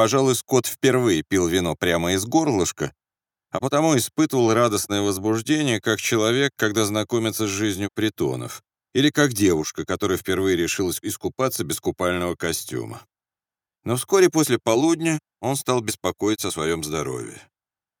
пожалуй, Скотт впервые пил вино прямо из горлышка, а потому испытывал радостное возбуждение, как человек, когда знакомится с жизнью притонов, или как девушка, которая впервые решилась искупаться без купального костюма. Но вскоре после полудня он стал беспокоиться о своем здоровье.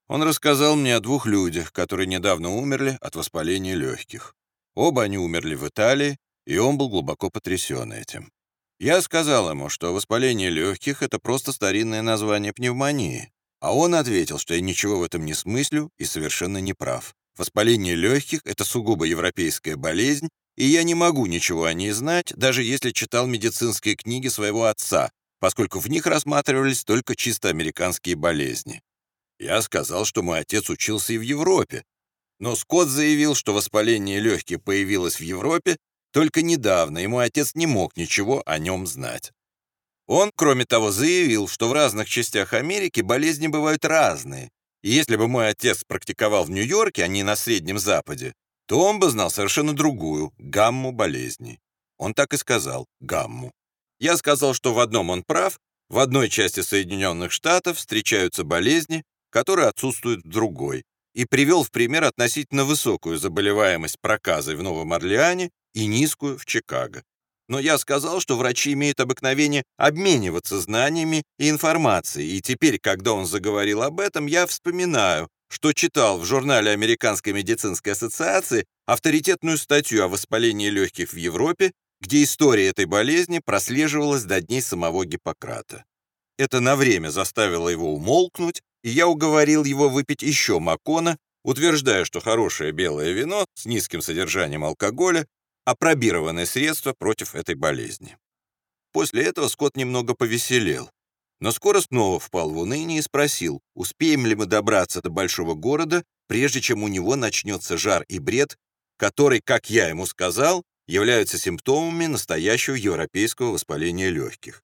Он рассказал мне о двух людях, которые недавно умерли от воспаления легких. Оба они умерли в Италии, и он был глубоко потрясен этим. Я сказал ему, что воспаление легких — это просто старинное название пневмонии, а он ответил, что я ничего в этом не смыслю и совершенно не прав. Воспаление легких — это сугубо европейская болезнь, и я не могу ничего о ней знать, даже если читал медицинские книги своего отца, поскольку в них рассматривались только чисто американские болезни. Я сказал, что мой отец учился и в Европе, но Скотт заявил, что воспаление легких появилось в Европе только недавно, мой отец не мог ничего о нем знать. Он, кроме того, заявил, что в разных частях Америки болезни бывают разные, и если бы мой отец практиковал в Нью-Йорке, а не на Среднем Западе, то он бы знал совершенно другую, гамму болезней. Он так и сказал, гамму. Я сказал, что в одном он прав, в одной части Соединенных Штатов встречаются болезни, которые отсутствуют в другой, и привел в пример относительно высокую заболеваемость проказой в Новом Орлеане и низкую в Чикаго. Но я сказал, что врачи имеют обыкновение обмениваться знаниями и информацией, и теперь, когда он заговорил об этом, я вспоминаю, что читал в журнале Американской медицинской ассоциации авторитетную статью о воспалении легких в Европе, где история этой болезни прослеживалась до дней самого Гиппократа. Это на время заставило его умолкнуть, и я уговорил его выпить еще макона, утверждая, что хорошее белое вино с низким содержанием алкоголя опробированное средство против этой болезни. После этого Скотт немного повеселел, но скоро снова впал в уныние и спросил, успеем ли мы добраться до большого города, прежде чем у него начнется жар и бред, который, как я ему сказал, являются симптомами настоящего европейского воспаления легких.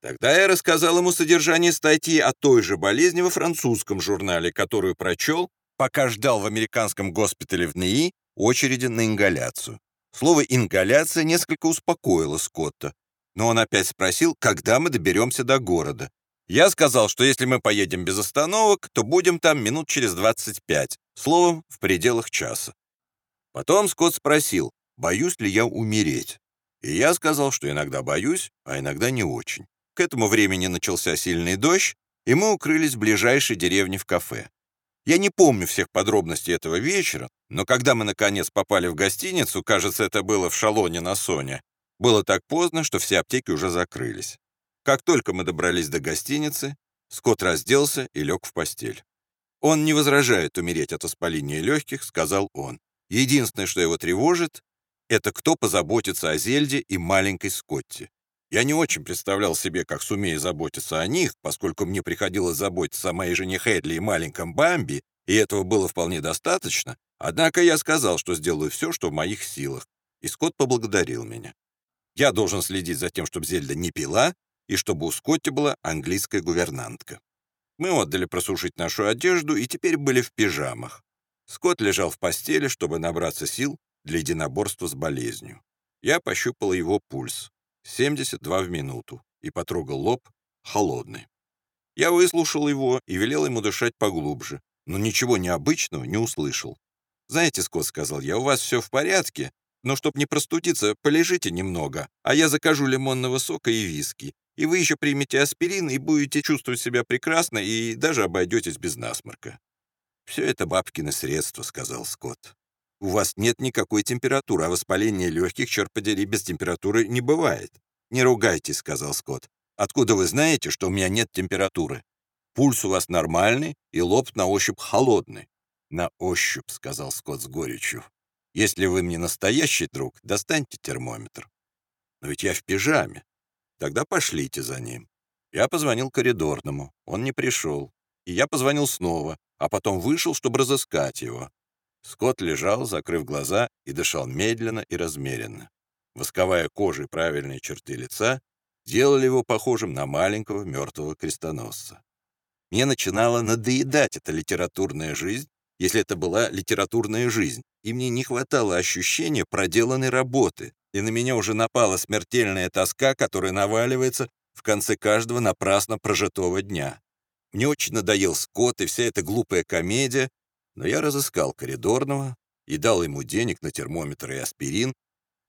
Тогда я рассказал ему содержание статьи о той же болезни во французском журнале, которую прочел, пока ждал в американском госпитале в НИИ очереди на ингаляцию. Слово «ингаляция» несколько успокоило Скотта, но он опять спросил, когда мы доберемся до города. Я сказал, что если мы поедем без остановок, то будем там минут через 25, словом, в пределах часа. Потом Скотт спросил, боюсь ли я умереть. И я сказал, что иногда боюсь, а иногда не очень. К этому времени начался сильный дождь, и мы укрылись в ближайшей деревне в кафе. Я не помню всех подробностей этого вечера, но когда мы, наконец, попали в гостиницу, кажется, это было в Шалоне на Соне, было так поздно, что все аптеки уже закрылись. Как только мы добрались до гостиницы, Скотт разделся и лег в постель. «Он не возражает умереть от воспаления легких», — сказал он. «Единственное, что его тревожит, это кто позаботится о Зельде и маленькой Скотте. Я не очень представлял себе, как сумею заботиться о них, поскольку мне приходилось заботиться о моей жене Хедли и маленьком Бамби, и этого было вполне достаточно, однако я сказал, что сделаю все, что в моих силах, и Скотт поблагодарил меня. Я должен следить за тем, чтобы Зельда не пила, и чтобы у Скотти была английская гувернантка. Мы отдали просушить нашу одежду и теперь были в пижамах. Скотт лежал в постели, чтобы набраться сил для единоборства с болезнью. Я пощупал его пульс. 72 в минуту, и потрогал лоб, холодный. Я выслушал его и велел ему дышать поглубже, но ничего необычного не услышал. «Знаете, Скотт, — сказал я, — у вас все в порядке, но чтоб не простудиться, полежите немного, а я закажу лимонного сока и виски, и вы еще примете аспирин и будете чувствовать себя прекрасно и даже обойдетесь без насморка». «Все это бабкины средства», — сказал Скотт. У вас нет никакой температуры, а воспаление легких, черт подери, без температуры не бывает. Не ругайтесь, сказал Скотт. Откуда вы знаете, что у меня нет температуры? Пульс у вас нормальный, и лоб на ощупь холодный. На ощупь, сказал Скотт с горечью. Если вы мне настоящий друг, достаньте термометр. Но ведь я в пижаме. Тогда пошлите за ним. Я позвонил коридорному, он не пришел. И я позвонил снова, а потом вышел, чтобы разыскать его. Скотт лежал, закрыв глаза, и дышал медленно и размеренно. Восковая кожа и правильные черты лица делали его похожим на маленького мертвого крестоносца. Мне начинала надоедать эта литературная жизнь, если это была литературная жизнь, и мне не хватало ощущения проделанной работы, и на меня уже напала смертельная тоска, которая наваливается в конце каждого напрасно прожитого дня. Мне очень надоел Скотт и вся эта глупая комедия, но я разыскал коридорного и дал ему денег на термометр и аспирин,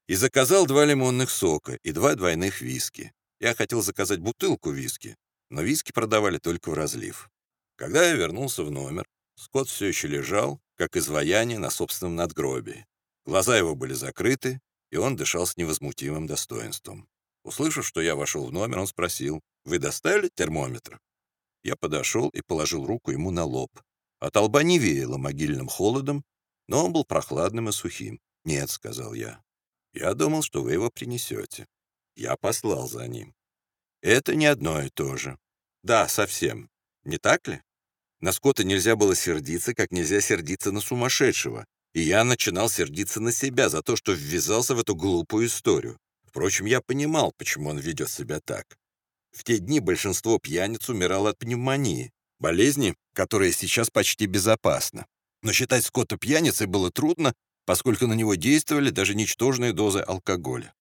и заказал два лимонных сока и два двойных виски. Я хотел заказать бутылку виски, но виски продавали только в разлив. Когда я вернулся в номер, Скотт все еще лежал, как изваяние на собственном надгробии. Глаза его были закрыты, и он дышал с невозмутимым достоинством. Услышав, что я вошел в номер, он спросил, «Вы доставили термометр?» Я подошел и положил руку ему на лоб. От лба не веяло могильным холодом, но он был прохладным и сухим. «Нет», — сказал я. «Я думал, что вы его принесете. Я послал за ним». «Это не одно и то же». «Да, совсем. Не так ли?» На Скотта нельзя было сердиться, как нельзя сердиться на сумасшедшего. И я начинал сердиться на себя за то, что ввязался в эту глупую историю. Впрочем, я понимал, почему он ведет себя так. В те дни большинство пьяниц умирало от пневмонии, болезни, которая сейчас почти безопасна. Но считать Скотта пьяницей было трудно, поскольку на него действовали даже ничтожные дозы алкоголя.